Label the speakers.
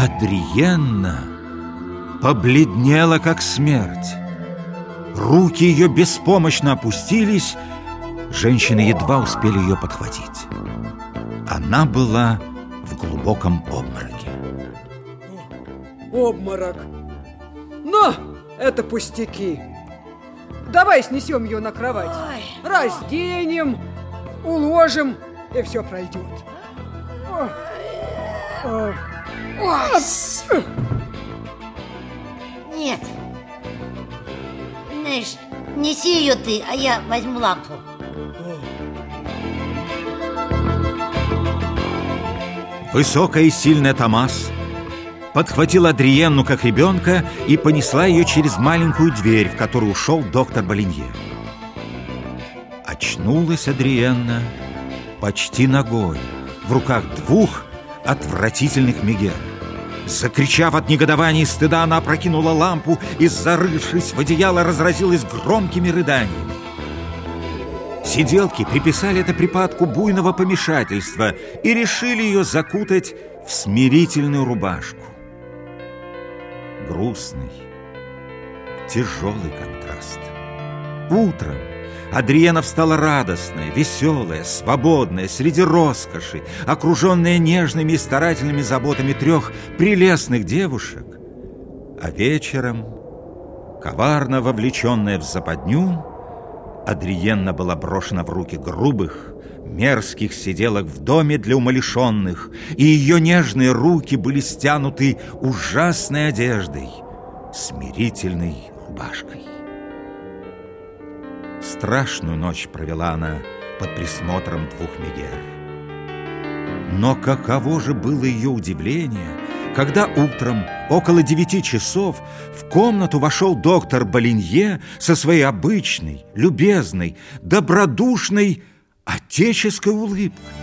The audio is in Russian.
Speaker 1: Адриенна побледнела, как смерть. Руки ее беспомощно опустились, женщины едва успели ее подхватить. Она была в глубоком обмороке.
Speaker 2: Обморок. Но это пустяки. Давай снесем ее на кровать. Ой. Разденем, уложим, и все пройдет.
Speaker 3: Нет. Знаешь, неси ее ты, а я возьму лампу.
Speaker 1: Высокая и сильная Томас подхватила Адриенну как ребенка и понесла ее через маленькую дверь, в которую ушел доктор Болинье. Очнулась Адриенна почти ногой, в руках двух отвратительных мегер. Закричав от негодования и стыда, она опрокинула лампу и, зарывшись в одеяло, разразилась громкими рыданиями. Сиделки приписали это припадку буйного помешательства и решили ее закутать в смирительную рубашку. Грустный, тяжелый контраст. Утром Адриена встала радостная, веселая, свободная, среди роскоши, окруженная нежными и старательными заботами трех прелестных девушек. А вечером, коварно вовлеченная в западню, Адриенна была брошена в руки грубых, мерзких сиделок в доме для умалишенных, и ее нежные руки были стянуты ужасной одеждой, смирительной рубашкой. Страшную ночь провела она под присмотром двух мегер. Но каково же было ее удивление, когда утром, около девяти часов, в комнату вошел доктор Болинье со своей обычной, любезной, добродушной, отеческой улыбкой.